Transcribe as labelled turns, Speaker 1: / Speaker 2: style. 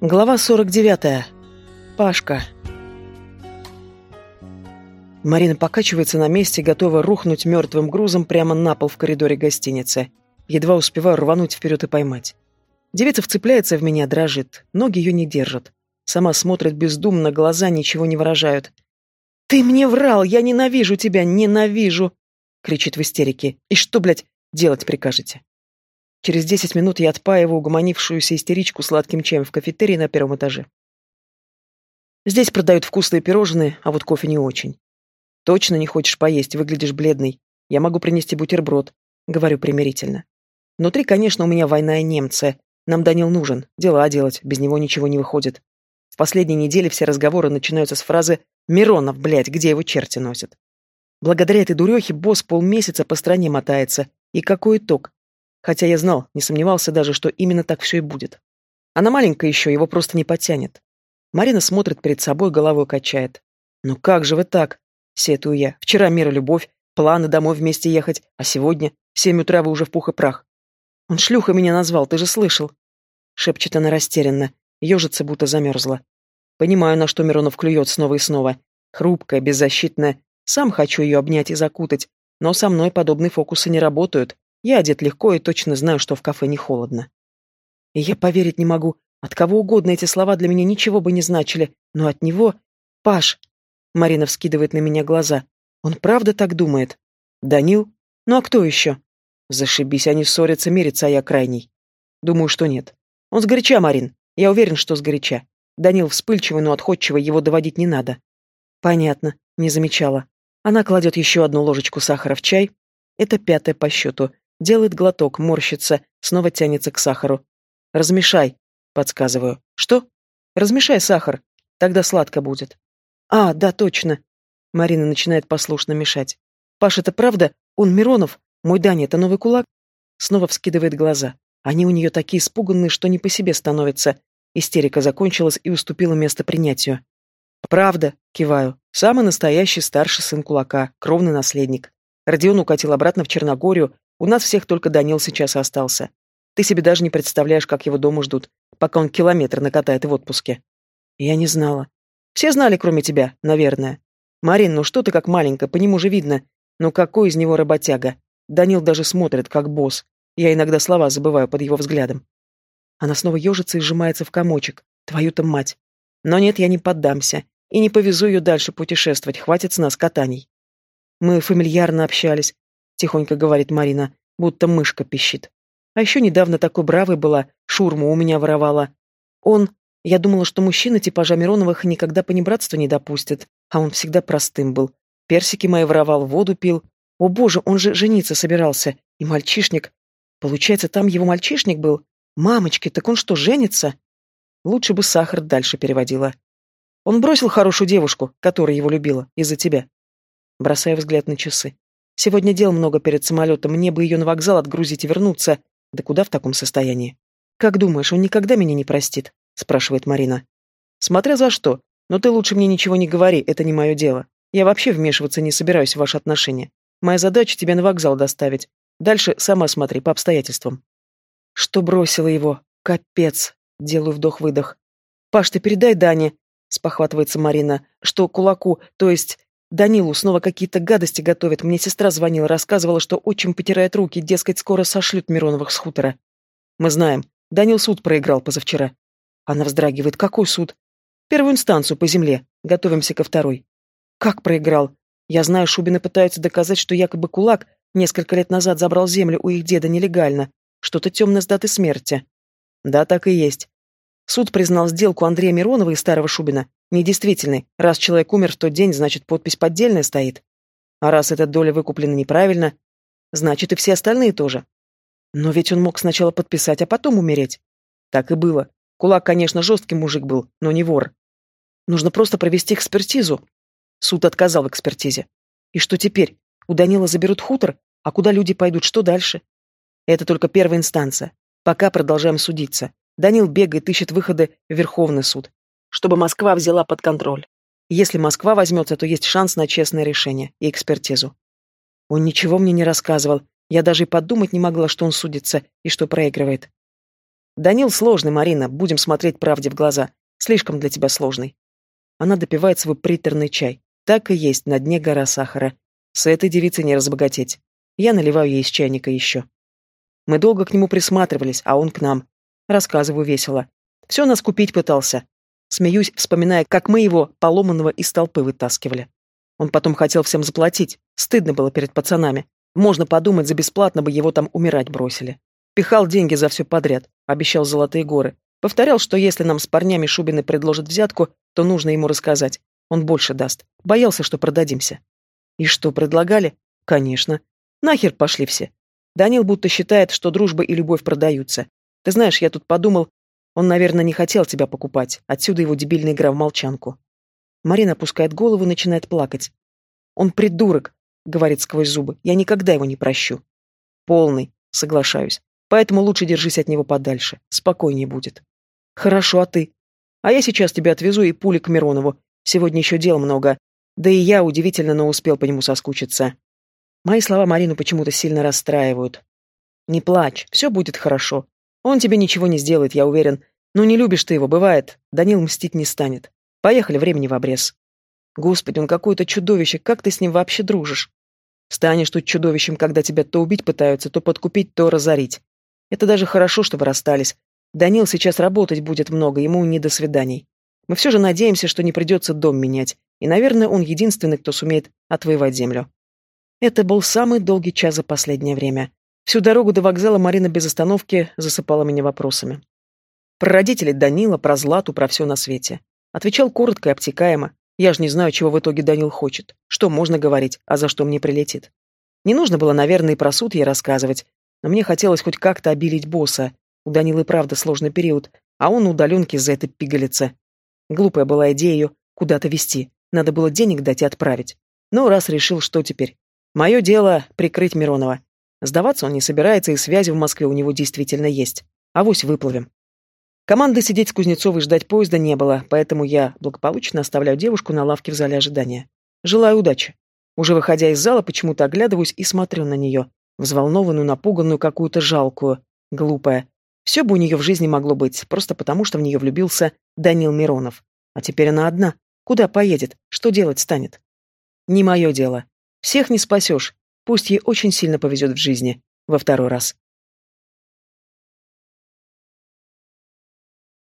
Speaker 1: Глава 49. Пашка. Марина покачивается на месте, готова рухнуть мертвым грузом прямо на пол в коридоре гостиницы. Едва успеваю рвануть вперед и поймать. Девица вцепляется в меня, дрожит. Ноги ее не держат. Сама смотрит бездумно, глаза ничего не выражают. «Ты мне врал! Я ненавижу тебя! Ненавижу!» кричит в истерике. «И что, блядь, делать прикажете?» Через десять минут я отпаиваю угомонившуюся истеричку сладким чаем в кафетерии на первом этаже. Здесь продают вкусные пирожные, а вот кофе не очень. Точно не хочешь поесть, выглядишь бледный. Я могу принести бутерброд, говорю примирительно. Внутри, конечно, у меня война и немцы. Нам Данил нужен, дела делать, без него ничего не выходит. В последние недели все разговоры начинаются с фразы «Миронов, блядь, где его черти носят?». Благодаря этой дурехе босс полмесяца по стране мотается. И какой итог? Хотя я знал, не сомневался даже, что именно так все и будет. Она маленькая еще, его просто не потянет. Марина смотрит перед собой, головой качает. «Ну как же вы так?» — сетую я. «Вчера мир и любовь, планы домой вместе ехать, а сегодня семь утра вы уже в пух и прах. Он шлюха меня назвал, ты же слышал?» Шепчет она растерянно, ежится, будто замерзла. Понимаю, на что Миронов клюет снова и снова. Хрупкая, беззащитная. Сам хочу ее обнять и закутать, но со мной подобные фокусы не работают. Я одет легко и точно знаю, что в кафе не холодно. И я поверить не могу. От кого угодно эти слова для меня ничего бы не значили, но от него... Паш! Марина вскидывает на меня глаза. Он правда так думает? Данил? Ну а кто еще? Зашибись, они ссорятся, мирятся, а я крайний. Думаю, что нет. Он сгоряча, Марин. Я уверен, что сгоряча. Данил вспыльчивый, но отходчивый, его доводить не надо. Понятно, не замечала. Она кладет еще одну ложечку сахара в чай. Это пятая по счету. Делает глоток, морщится, снова тянется к сахару. «Размешай», — подсказываю. «Что?» «Размешай сахар, тогда сладко будет». «А, да, точно». Марина начинает послушно мешать. «Паш, это правда? Он Миронов? Мой Даня, это новый кулак?» Снова вскидывает глаза. Они у нее такие испуганные, что не по себе становятся. Истерика закончилась и уступила место принятию. «Правда», — киваю. «Самый настоящий старший сын кулака, кровный наследник. Родион укатил обратно в Черногорию, у нас всех только Данил сейчас остался. Ты себе даже не представляешь, как его дома ждут, пока он километр накатает в отпуске. Я не знала. Все знали, кроме тебя, наверное. Марин, ну что ты как маленькая, по нему же видно. Ну какой из него работяга? Данил даже смотрит, как босс. Я иногда слова забываю под его взглядом. Она снова ежится и сжимается в комочек. Твою-то мать. Но нет, я не поддамся. И не повезу ее дальше путешествовать, хватит с нас катаний. Мы фамильярно общались, тихонько говорит Марина, будто мышка пищит. А еще недавно такой бравой была, шурму у меня воровала. Он... Я думала, что мужчина типажа Мироновых никогда понебратства не допустит, а он всегда простым был. Персики мои воровал, воду пил. О боже, он же жениться собирался. И мальчишник. Получается, там его мальчишник был? Мамочки, так он что, женится? Лучше бы сахар дальше переводила. Он бросил хорошую девушку, которая его любила, из-за тебя. Бросая взгляд на часы. Сегодня дел много перед самолетом, мне бы ее на вокзал отгрузить и вернуться. Да куда в таком состоянии? Как думаешь, он никогда меня не простит? Спрашивает Марина. Смотря за что. Но ты лучше мне ничего не говори, это не мое дело. Я вообще вмешиваться не собираюсь в ваши отношения. Моя задача тебя на вокзал доставить. Дальше сама смотри, по обстоятельствам. Что бросила его? Капец. Делаю вдох-выдох. Паш, ты передай Дане, спохватывается Марина, что кулаку, то есть Данилу снова какие-то гадости готовят. Мне сестра звонила, рассказывала, что отчим потирает руки, дескать, скоро сошлют Мироновых с хутора. Мы знаем. Данил суд проиграл позавчера. Она вздрагивает. Какой суд? Первую инстанцию по земле. Готовимся ко второй. Как проиграл? Я знаю, Шубины пытаются доказать, что якобы кулак несколько лет назад забрал землю у их деда нелегально. Что-то темное с даты смерти. Да, так и есть. Суд признал сделку Андрея Миронова и старого Шубина недействительной. Раз человек умер в тот день, значит, подпись поддельная стоит. А раз эта доля выкуплена неправильно, значит, и все остальные тоже. Но ведь он мог сначала подписать, а потом умереть. Так и было. Кулак, конечно, жесткий мужик был, но не вор. Нужно просто провести экспертизу. Суд отказал в экспертизе. И что теперь? У Данила заберут хутор, а куда люди пойдут, что дальше? Это только первая инстанция. Пока продолжаем судиться. Данил бегает, ищет выходы в Верховный суд, чтобы Москва взяла под контроль. Если Москва возьмется, то есть шанс на честное решение и экспертизу. Он ничего мне не рассказывал. Я даже и подумать не могла, что он судится и что проигрывает. Данил сложный, Марина, будем смотреть правде в глаза. Слишком для тебя сложный. Она допивает свой приторный чай. Так и есть, на дне гора сахара. С этой девицей не разбогатеть. Я наливаю ей из чайника еще. Мы долго к нему присматривались, а он к нам. Рассказываю весело. Все нас купить пытался. Смеюсь, вспоминая, как мы его, поломанного, из толпы вытаскивали. Он потом хотел всем заплатить. Стыдно было перед пацанами. Можно подумать, за бесплатно бы его там умирать бросили. Пихал деньги за все подряд. Обещал золотые горы. Повторял, что если нам с парнями Шубины предложат взятку, то нужно ему рассказать. Он больше даст. Боялся, что продадимся. И что, предлагали? Конечно. Нахер пошли все. Данил будто считает, что дружба и любовь продаются. Ты знаешь, я тут подумал, он, наверное, не хотел тебя покупать. Отсюда его дебильная игра в молчанку. Марина опускает голову и начинает плакать. «Он придурок», — говорит сквозь зубы. «Я никогда его не прощу». «Полный», — соглашаюсь. «Поэтому лучше держись от него подальше. Спокойнее будет». «Хорошо, а ты?» «А я сейчас тебя отвезу и пули к Миронову. Сегодня еще дел много. Да и я, удивительно, но успел по нему соскучиться». Мои слова Марину почему-то сильно расстраивают. «Не плачь, все будет хорошо. Он тебе ничего не сделает, я уверен. Ну не любишь ты его, бывает. Данил мстить не станет. Поехали, времени в обрез. Господи, он какое-то чудовище, как ты с ним вообще дружишь? Станешь тут чудовищем, когда тебя то убить пытаются, то подкупить, то разорить. Это даже хорошо, что вы расстались. Данил сейчас работать будет много, ему не до свиданий. Мы все же надеемся, что не придется дом менять, и, наверное, он единственный, кто сумеет отвоевать землю. Это был самый долгий час за последнее время. Всю дорогу до вокзала Марина без остановки засыпала меня вопросами. Про родителей Данила, про Злату, про все на свете. Отвечал коротко и обтекаемо. Я же не знаю, чего в итоге Данил хочет. Что можно говорить, а за что мне прилетит. Не нужно было, наверное, и про суд ей рассказывать, но мне хотелось хоть как-то обилить босса. У Данила и правда сложный период, а он на удаленке за это пигалица. Глупая была идея ее куда-то вести. Надо было денег дать и отправить. Ну, раз решил, что теперь? Мое дело — прикрыть Миронова. Сдаваться он не собирается, и связи в Москве у него действительно есть. Авось выплывем. Команды сидеть с Кузнецовой ждать поезда не было, поэтому я благополучно оставляю девушку на лавке в зале ожидания. Желаю удачи. Уже выходя из зала, почему-то оглядываюсь и смотрю на нее. Взволнованную, напуганную, какую-то жалкую. Глупая. Все бы у нее в жизни могло быть, просто потому, что в нее влюбился Данил Миронов. А теперь она одна. Куда поедет? Что делать станет? Не мое дело. Всех не спасешь, Пусть ей очень сильно повезет в жизни. Во второй раз.